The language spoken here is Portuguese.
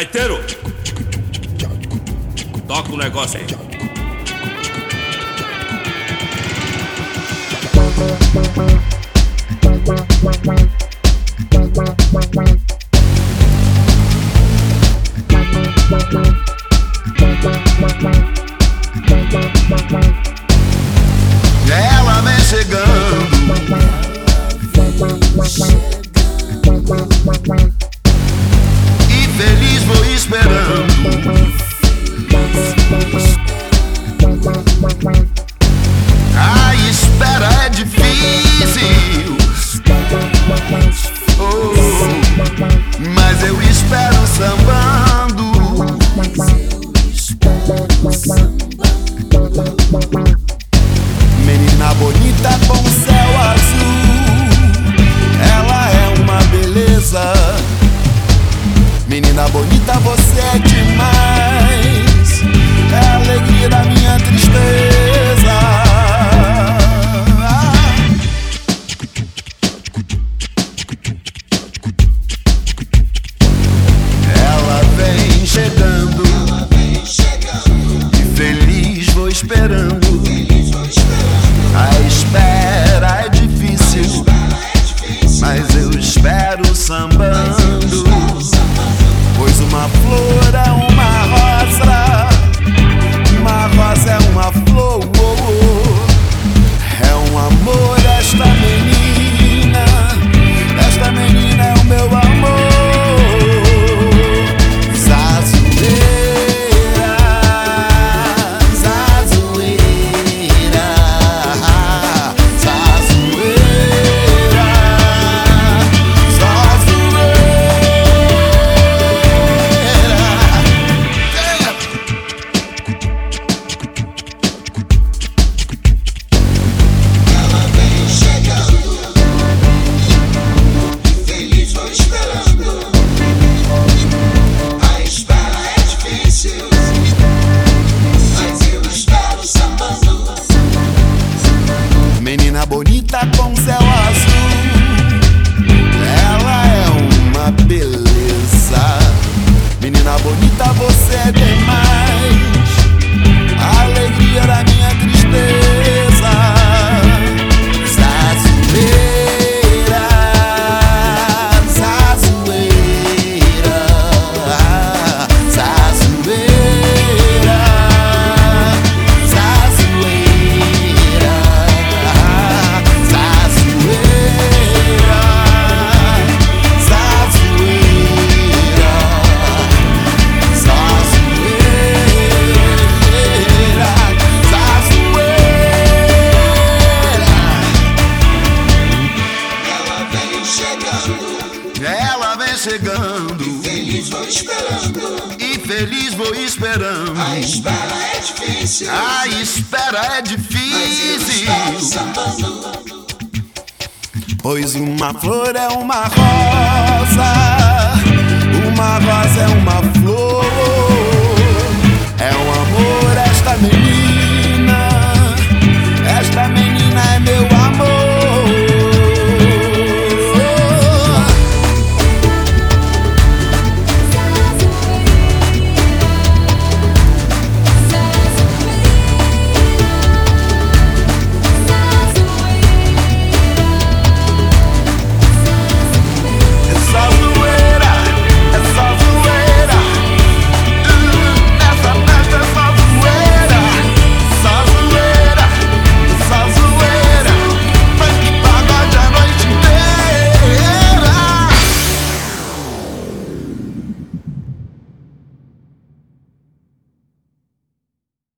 Gaiteiro! Toca o negócio aí. Bye. espero samba. vou esperando. E feliz vou esperando. A espera é difícil. A espera é difícil. Pois uma flor é uma rosa, uma rosa é uma flor.